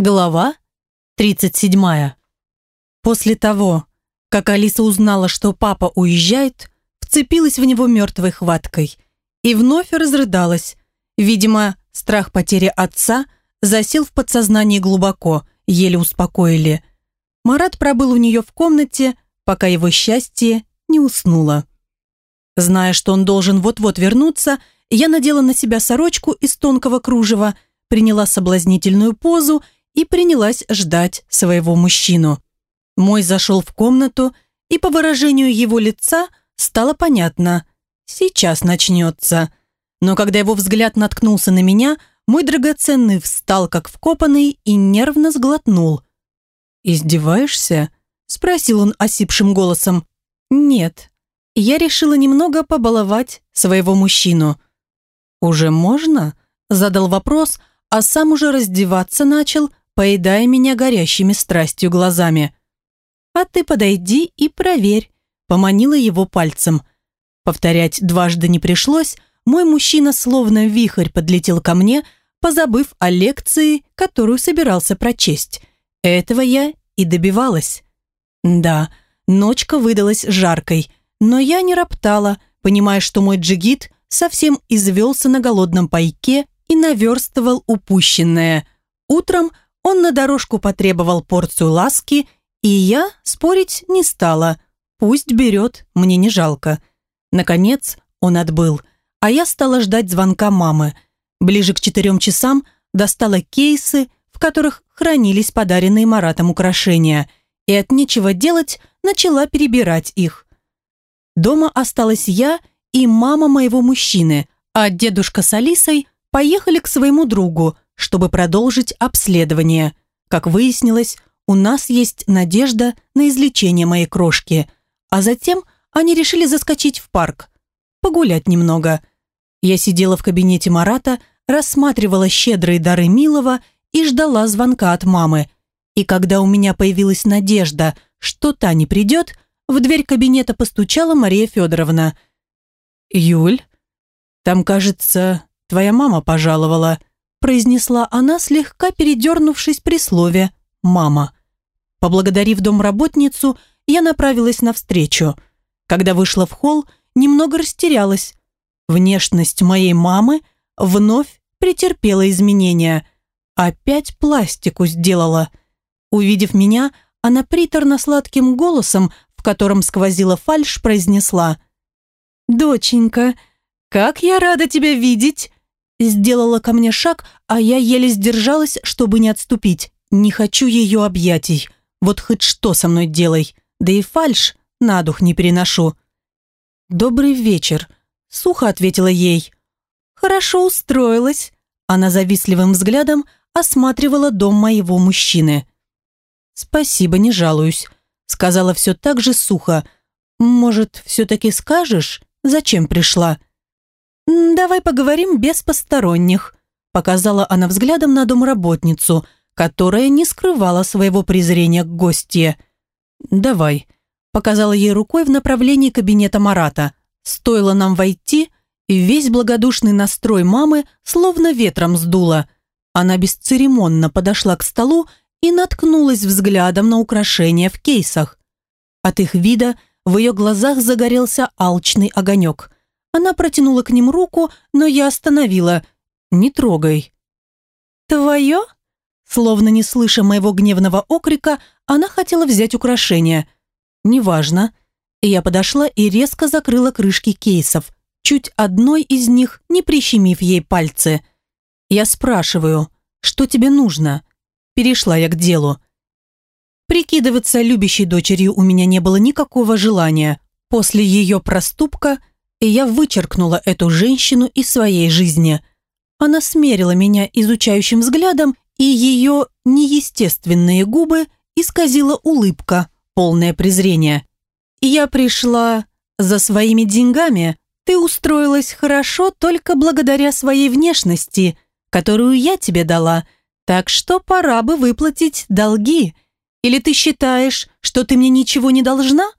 Глава 37. После того, как Алиса узнала, что папа уезжает, вцепилась в него мертвой хваткой и вновь разрыдалась. Видимо, страх потери отца засел в подсознании глубоко, еле успокоили. Марат пробыл у нее в комнате, пока его счастье не уснуло. Зная, что он должен вот-вот вернуться, я надела на себя сорочку из тонкого кружева, приняла соблазнительную позу и принялась ждать своего мужчину. Мой зашел в комнату, и по выражению его лица стало понятно – сейчас начнется. Но когда его взгляд наткнулся на меня, мой драгоценный встал как вкопанный и нервно сглотнул. «Издеваешься?» – спросил он осипшим голосом. «Нет». Я решила немного побаловать своего мужчину. «Уже можно?» – задал вопрос, а сам уже раздеваться начал, поедая меня горящими страстью глазами. «А ты подойди и проверь», – поманила его пальцем. Повторять дважды не пришлось, мой мужчина словно вихрь подлетел ко мне, позабыв о лекции, которую собирался прочесть. Этого я и добивалась. Да, ночка выдалась жаркой, но я не роптала, понимая, что мой джигит совсем извелся на голодном пайке и наверстывал упущенное. Утром он на дорожку потребовал порцию ласки, и я спорить не стала. Пусть берет, мне не жалко. Наконец он отбыл, а я стала ждать звонка мамы. Ближе к четырем часам достала кейсы, в которых хранились подаренные Маратом украшения, и от нечего делать начала перебирать их. Дома осталась я и мама моего мужчины, а дедушка с Алисой поехали к своему другу – чтобы продолжить обследование. Как выяснилось, у нас есть надежда на излечение моей крошки. А затем они решили заскочить в парк. Погулять немного. Я сидела в кабинете Марата, рассматривала щедрые дары Милова и ждала звонка от мамы. И когда у меня появилась надежда, что та не придет, в дверь кабинета постучала Мария Федоровна. «Юль, там, кажется, твоя мама пожаловала», произнесла она, слегка передернувшись при слове «мама». Поблагодарив домработницу, я направилась навстречу. Когда вышла в холл, немного растерялась. Внешность моей мамы вновь претерпела изменения. Опять пластику сделала. Увидев меня, она приторно-сладким голосом, в котором сквозила фальшь, произнесла «Доченька, как я рада тебя видеть!» Сделала ко мне шаг, а я еле сдержалась, чтобы не отступить. Не хочу ее объятий. Вот хоть что со мной делай. Да и фальш на дух не переношу. «Добрый вечер», — сухо ответила ей. «Хорошо устроилась». Она завистливым взглядом осматривала дом моего мужчины. «Спасибо, не жалуюсь», — сказала все так же сухо. «Может, все-таки скажешь, зачем пришла?» «Давай поговорим без посторонних», показала она взглядом на домработницу, которая не скрывала своего презрения к гостье. «Давай», показала ей рукой в направлении кабинета Марата. Стоило нам войти, и весь благодушный настрой мамы словно ветром сдуло. Она бесцеремонно подошла к столу и наткнулась взглядом на украшения в кейсах. От их вида в ее глазах загорелся алчный огонек – она протянула к ним руку, но я остановила. «Не трогай». «Твое?» Словно не слыша моего гневного окрика, она хотела взять украшение. «Неважно». Я подошла и резко закрыла крышки кейсов, чуть одной из них не прищемив ей пальцы. Я спрашиваю, что тебе нужно? Перешла я к делу. Прикидываться любящей дочерью у меня не было никакого желания. После ее проступка и я вычеркнула эту женщину из своей жизни. Она смерила меня изучающим взглядом, и ее неестественные губы исказила улыбка, полное презрение. «Я пришла за своими деньгами. Ты устроилась хорошо только благодаря своей внешности, которую я тебе дала, так что пора бы выплатить долги. Или ты считаешь, что ты мне ничего не должна?»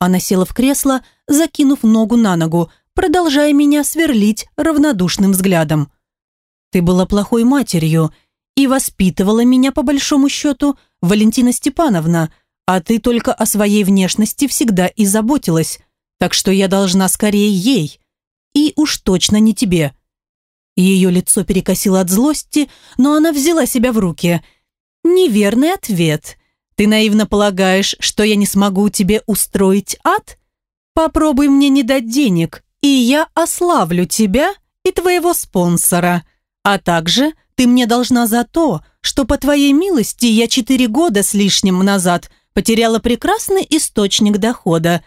Она села в кресло, закинув ногу на ногу, продолжая меня сверлить равнодушным взглядом. «Ты была плохой матерью, и воспитывала меня по большому счету Валентина Степановна, а ты только о своей внешности всегда и заботилась, так что я должна скорее ей. И уж точно не тебе». Ее лицо перекосило от злости, но она взяла себя в руки. «Неверный ответ. Ты наивно полагаешь, что я не смогу тебе устроить ад? Попробуй мне не дать денег, и я ославлю тебя и твоего спонсора. А также ты мне должна за то, что по твоей милости я четыре года с лишним назад потеряла прекрасный источник дохода.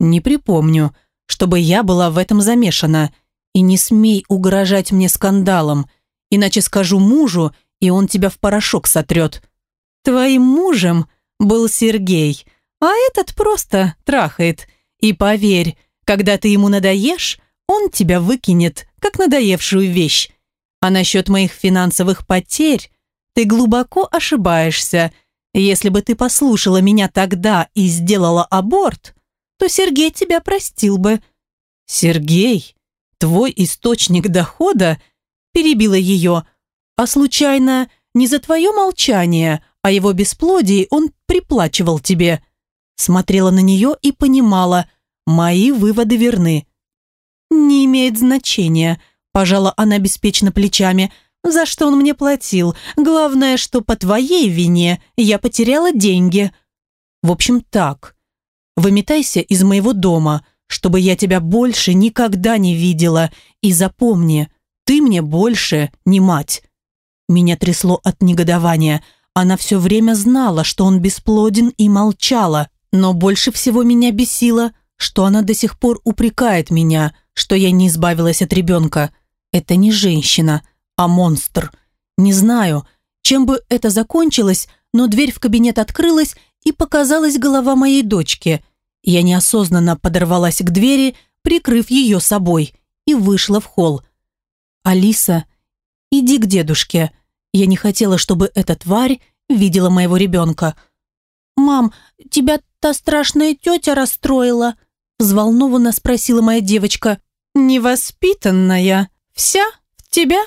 Не припомню, чтобы я была в этом замешана. И не смей угрожать мне скандалом, иначе скажу мужу, и он тебя в порошок сотрет. Твоим мужем был Сергей, а этот просто трахает. И поверь, когда ты ему надоешь, он тебя выкинет, как надоевшую вещь. А насчет моих финансовых потерь ты глубоко ошибаешься. Если бы ты послушала меня тогда и сделала аборт, то Сергей тебя простил бы». «Сергей, твой источник дохода?» перебила ее. «А случайно не за твое молчание, а его бесплодие он приплачивал тебе?» Смотрела на нее и понимала, мои выводы верны. «Не имеет значения», – пожала она беспечно плечами. «За что он мне платил? Главное, что по твоей вине я потеряла деньги». «В общем, так. Выметайся из моего дома, чтобы я тебя больше никогда не видела. И запомни, ты мне больше не мать». Меня трясло от негодования. Она все время знала, что он бесплоден и молчала, но больше всего меня бесило, что она до сих пор упрекает меня, что я не избавилась от ребенка. Это не женщина, а монстр. Не знаю, чем бы это закончилось, но дверь в кабинет открылась, и показалась голова моей дочки. Я неосознанно подорвалась к двери, прикрыв ее собой, и вышла в холл. «Алиса, иди к дедушке. Я не хотела, чтобы эта тварь видела моего ребенка». «Мам, тебя та страшная тетя расстроила?» взволнованно спросила моя девочка. «Невоспитанная, вся в тебя?»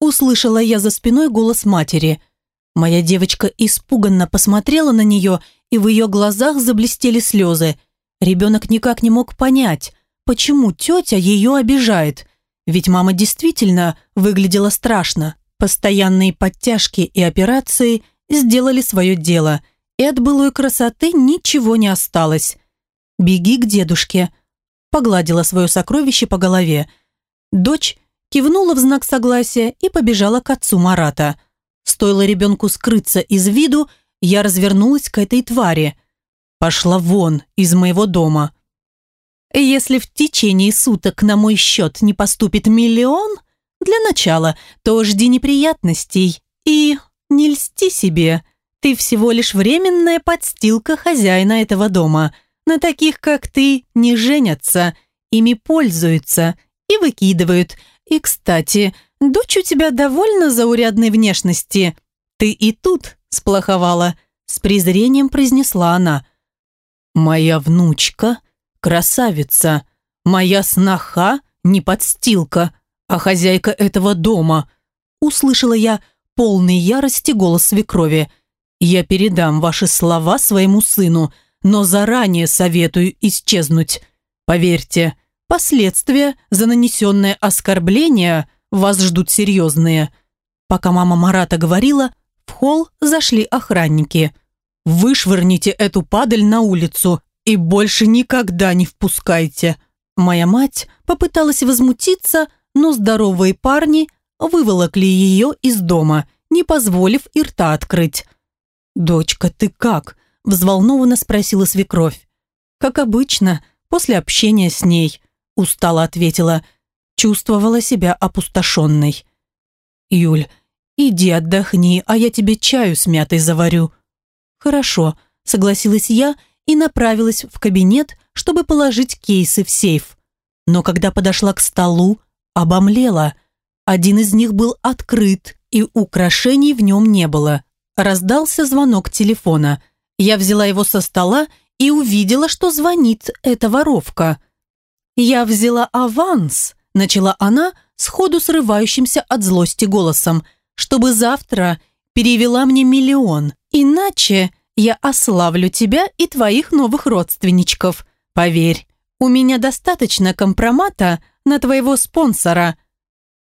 Услышала я за спиной голос матери – Моя девочка испуганно посмотрела на нее, и в ее глазах заблестели слезы. Ребенок никак не мог понять, почему тетя ее обижает. Ведь мама действительно выглядела страшно. Постоянные подтяжки и операции сделали свое дело, и от былой красоты ничего не осталось. «Беги к дедушке», – погладила свое сокровище по голове. Дочь кивнула в знак согласия и побежала к отцу Марата – Стоило ребенку скрыться из виду, я развернулась к этой твари. Пошла вон из моего дома. Если в течение суток на мой счет не поступит миллион, для начала, то жди неприятностей. И не льсти себе. Ты всего лишь временная подстилка хозяина этого дома. На таких, как ты, не женятся, ими пользуются и выкидывают. И, кстати, Дочь у тебя довольно заурядной внешности. Ты и тут сплоховала», – с презрением произнесла она. «Моя внучка – красавица, моя сноха – не подстилка, а хозяйка этого дома», – услышала я полный ярости голос свекрови. «Я передам ваши слова своему сыну, но заранее советую исчезнуть. Поверьте, последствия за нанесенное оскорбление – вас ждут серьезные». Пока мама Марата говорила, в холл зашли охранники. «Вышвырните эту падаль на улицу и больше никогда не впускайте». Моя мать попыталась возмутиться, но здоровые парни выволокли ее из дома, не позволив и рта открыть. «Дочка, ты как?» – взволнованно спросила свекровь. «Как обычно, после общения с ней», – устало ответила – чувствовала себя опустошенной. «Юль, иди отдохни, а я тебе чаю с мятой заварю». «Хорошо», — согласилась я и направилась в кабинет, чтобы положить кейсы в сейф. Но когда подошла к столу, обомлела. Один из них был открыт, и украшений в нем не было. Раздался звонок телефона. Я взяла его со стола и увидела, что звонит эта воровка. «Я взяла аванс», начала она сходу срывающимся от злости голосом. чтобы завтра перевела мне миллион. Иначе я ославлю тебя и твоих новых родственничков. Поверь, у меня достаточно компромата на твоего спонсора».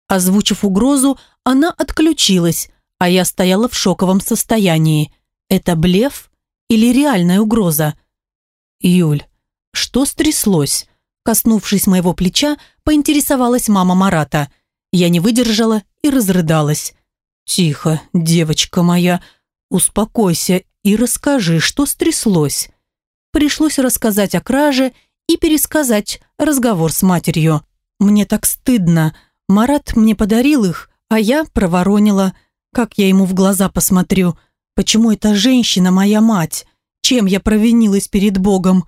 Озвучив угрозу, она отключилась, а я стояла в шоковом состоянии. Это блеф или реальная угроза? «Юль, что стряслось?» Коснувшись моего плеча, поинтересовалась мама Марата. Я не выдержала и разрыдалась. «Тихо, девочка моя, успокойся и расскажи, что стряслось». Пришлось рассказать о краже и пересказать разговор с матерью. Мне так стыдно. Марат мне подарил их, а я проворонила. Как я ему в глаза посмотрю? Почему эта женщина моя мать? Чем я провинилась перед Богом?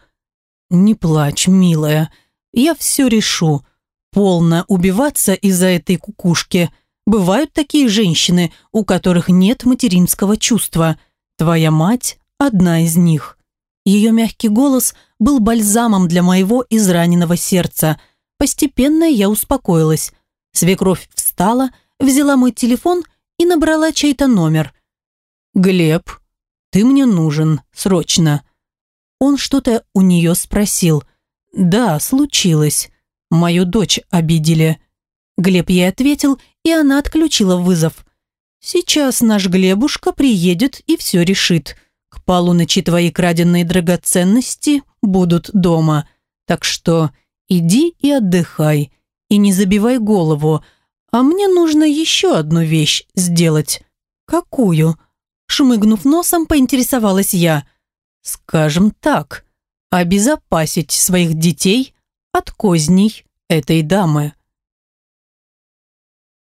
Не плачь, милая. Я все решу. Полно убиваться из-за этой кукушки. Бывают такие женщины, у которых нет материнского чувства. Твоя мать – одна из них. Ее мягкий голос был бальзамом для моего израненного сердца. Постепенно я успокоилась. Свекровь встала, взяла мой телефон и набрала чей-то номер. «Глеб, ты мне нужен, срочно». Он что-то у нее спросил. «Да, случилось. Мою дочь обидели». Глеб ей ответил, и она отключила вызов. «Сейчас наш Глебушка приедет и все решит. К полуночи твои краденные драгоценности будут дома. Так что иди и отдыхай, и не забивай голову. А мне нужно еще одну вещь сделать». «Какую?» Шмыгнув носом, поинтересовалась я. «Скажем так, обезопасить своих детей от козней этой дамы».